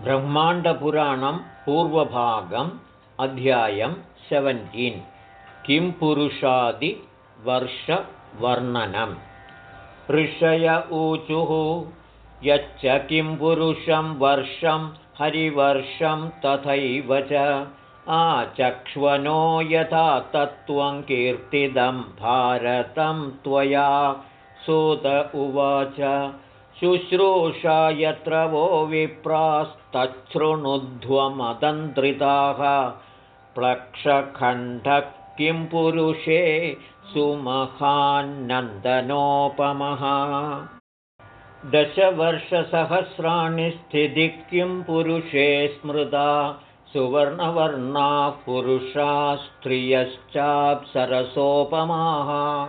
ब्रह्माण्डपुराणं पूर्वभागम् अध्यायं सेवन्टीन्। किं पुरुषादिवर्षवर्णनम् ऋषय ऊचुः यच्च किं पुरुषं वर्षं हरिवर्षं तथैव च। आचक्ष्वनो यथा तत्त्वं कीर्तिदं भारतं त्वया। सुत उवाच शुश्रूषा यत्र वो विप्रास्तच्छृणुध्वमदन्त्रिताः। प्लक्षखण्डः किं पुरुषे सुमहान्नन्दनोपमः। दशवर्षसहस्राणि स्थितिः किं पुरुषे स्मृता। सुवर्णवर्णाः पुरुषा स्त्रियश्चाप्सरसोपमाः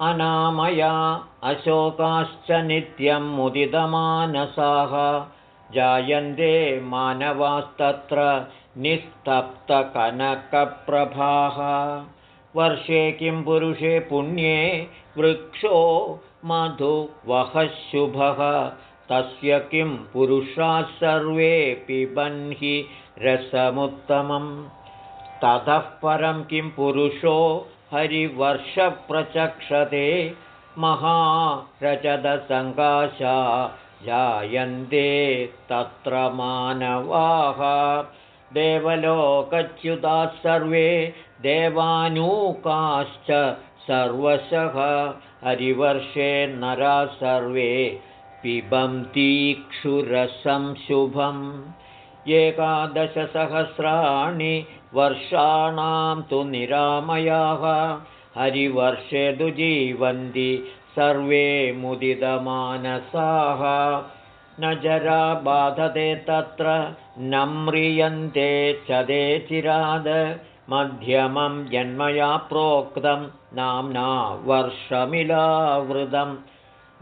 अनामया अशोकाश्च नित्यं मुदितमानसाः। जायन्ते मानवास्तत्र निस्तप्तकनकप्रभाः। वर्षे किं पुरुषे पुण्ये वृक्षो मधुवहः शुभः तस्य किं पुरुषाः सर्वे पिबन्हि रसमुत्तमं ततः परं किं पुरुषो हरिवर्षप्रचक्षते महारचदसङ्काशा जायन्ते तत्र मानवाः। देवलोकच्युताः सर्वे देवानूकाश्च सर्वशः। हरिवर्षे नरा सर्वे पिबन्तीक्षुरसं शुभम् एकादशसहस्राणि वर्षाणां तु निरामयाः। हरिवर्षे तु जीवन्ति सर्वे मुदितमानसाः। न जरा बाधते तत्र न म्रियन्ते च दे चिराद मध्यमं जन्मया प्रोक्तं नाम्ना वर्षमिलावृतं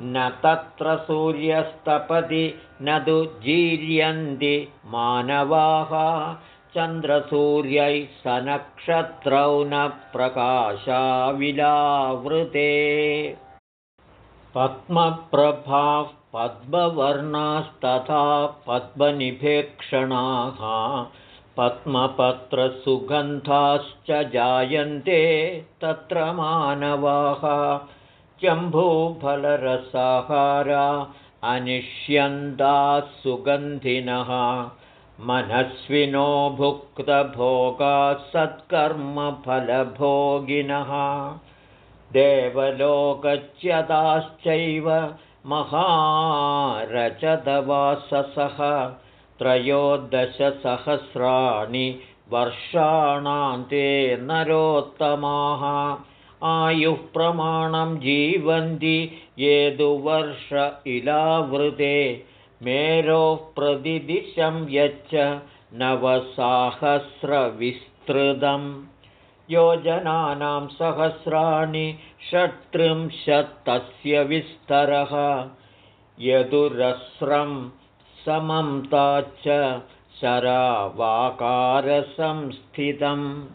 न तत्र सूर्यस्तपति न तु जीर्यन्ति मानवाः। चन्द्रसूर्यै सनक्षत्रौ न प्रकाशाविलावृते। पद्मप्रभाः पद्मवर्णास्तथा पद्मनिभेक्षणाः। पद्मपत्रसुगन्धाश्च जायन्ते तत्र मानवाः जम्बूफलरसाहारा अनिष्यन्ताः सुगन्धिनः मनस्विनो भुक्तभोगाः सत्कर्मफलभोगिनः। देवलोकच्यताश्चैव महारचदवाससः त्रयोदशसहस्राणि वर्षाणान्ते नरोत्तमाः आयुः प्रमाणं जीवन्ति ये दुवर्ष इलावृते। मेरोः प्रतिदिशं यच्च नवसाहस्रविस्तृतं योजनानां सहस्राणि षट्त्रिंशत्तस्य विस्तरः। यदुरस्रं समं ताच्च शरावाकारसंस्थितं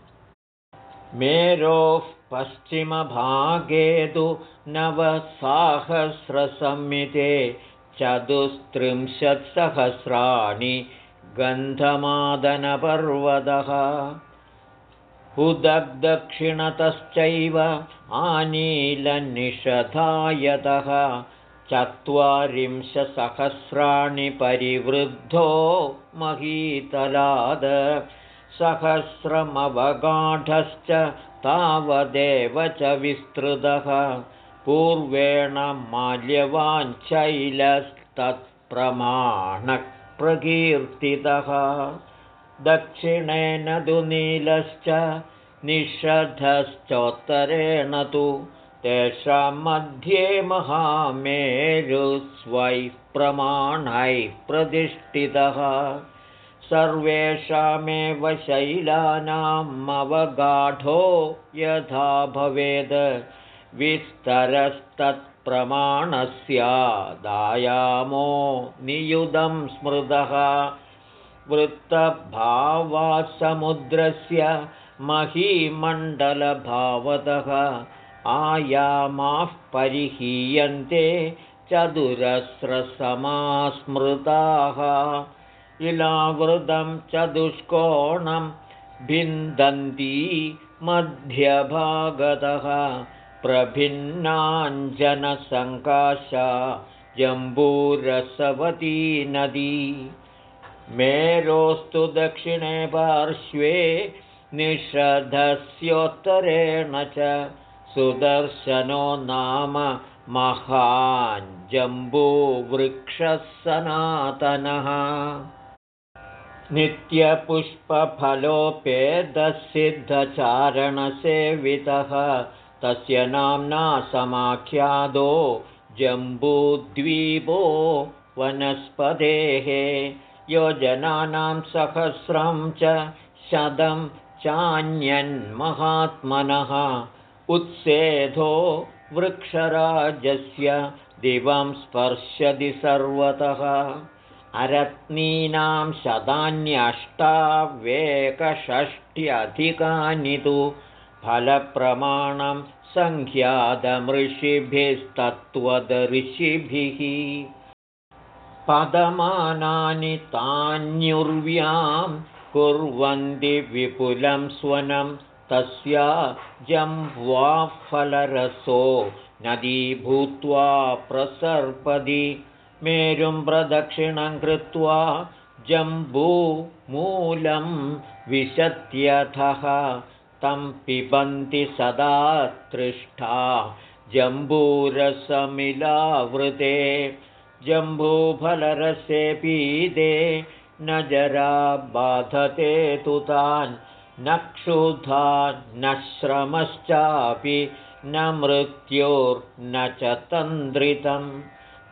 मेरोः पश्चिमभागे तु नवसाहस्रसंमिते चतुस्त्रिंशत्सहस्राणि गन्धमादनपर्वतः। उदग्दक्षिणतश्चैव आनीलनिषधायतः चत्वारिंशसहस्राणि परिवृद्धो महीतलाद। सहस्रमवगाढश्च तावदेव च विस्तृतः। पूर्वेण माल्यवाञ्चैलस्तत्प्रमाणप्रकीर्तितः दक्षिणेन तु नीलश्च निषधश्चोत्तरेण तु तेषां मध्ये महामेरुस्वैः प्रमाणैः प्रतिष्ठितः सर्वेषामेव शैलानामवगाढो यथा भवेद्। विस्तरस्तत्प्रमाणस्यादायामो नियुधं स्मृतः। वृत्तभावासमुद्रस्य महीमण्डलभावतः आयामाः परिहीयन्ते चतुरस्रसमास्मृताः इलावृतं चतुष्कोणं भिन्दन्ती मध्यभागतः प्रभिन्नाञ्जनसङ्काशा जम्बूरसवती नदी मेरोस्तु दक्षिणे पार्श्वे निषधस्योत्तरेण च सुदर्शनो नाम महाञ्जम्बूवृक्षः सनातनः नित्यपुष्पफलोपेदसिद्धचारणसेवितः। तस्य नाम्ना समाख्यादो जम्बूद्वीपो वनस्पतेः। योजनानां सहस्रं च शतं चान्यन्महात्मनः। उत्सेधो वृक्षराजस्य दिवं स्पर्शति सर्वतः अरत्नीनां शतान्यष्टावेकषष्ट्यधिकानि तु फलप्रमाणं सङ्ख्यातमृषिभिस्तत्त्वदर्षिभिः पदमानानि तान्युर्व्यां कुर्वन्ति विपुलं स्वनं तस्या जम्वाफलरसो नदी भूत्वा प्रसर्पदि मेरुं प्रदक्षिणं कृत्वा जम्बूमूलं विशत्यथः तं पिबन्ति सदा तृष्ठा जम्बूरसमिलावृते। जम्बूफलरसे पीते न जरा बाधते तु तान् न क्षुधा न श्रमश्चापि न मृत्योर्न च तन्द्रितम्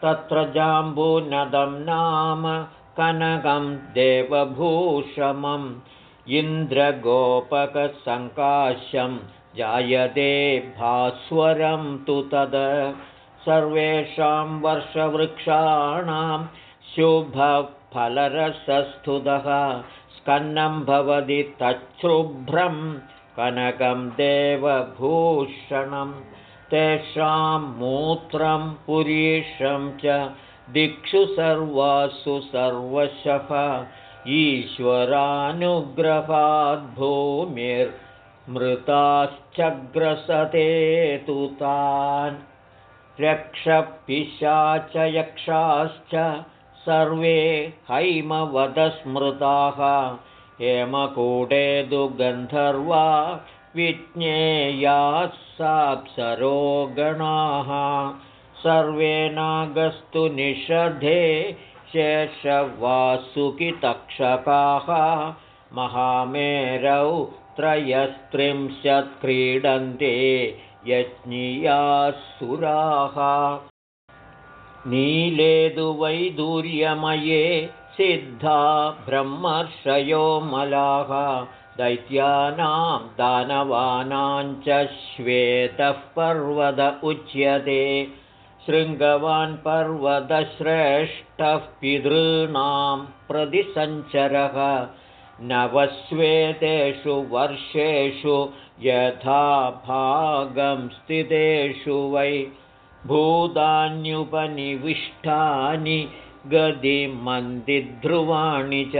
तत्र जाम्बूनदं नाम कनकं देवभूषमम् इन्द्रगोपकसङ्काशं जायते भास्वरं तु तद्। सर्वेषां वर्षवृक्षाणां शुभफलरसस्तुतः स्कन्नं भवति तच्छुभ्रं कनकं देवभूषणम् तेषां मूत्रं पुरीषं च दिक्षु सर्वासु सर्वशः। ईश्वरानुग्रहाद्भूमिर्मृताश्चग्रसते तु तान्। यक्षाश्च सर्वे हैमवदस्मृताः। हेमकूटे तु विज्ञेयाः साप्सरोगणाः सर्वे नागस्तु निषधे शेषवासुकितक्षकाः महामेरौ त्रयस्त्रिंशत् क्रीडन्ते यज्ञियासुराः। नीलेदुवैदूर्यमये सिद्धा ब्रह्मर्षयो मलाः दैत्यानां दानवानाञ्च श्वेतः पर्वत उच्यते शृङ्गवान् पर्वतश्रेष्ठः पितॄणां प्रतिसञ्चरः नवस्वेतेषु वर्षेषु यथा भागं स्थितेषु वै भूतान्युपनिविष्टानि गदिमन्दिध्रुवाणि च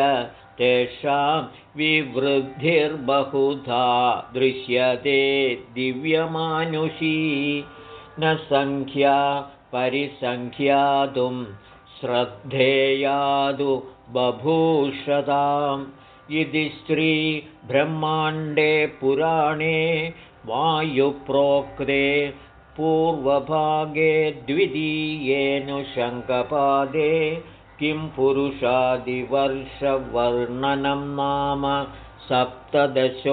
तेषां विवृद्धिर्बहुधा दृश्यते दिव्यमानुषी। न सङ्ख्या परिसङ्ख्यातुं श्रद्धेयादु बभूषताम्। इति श्रीब्रह्माण्डे पुराणे वायुप्रोक्ते पूर्वभागे द्वितीयेऽनुशङ्कपादे किं पुरुषादिवर्षवर्णनं नाम सप्तदशोऽध्यायः।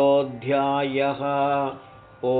ओ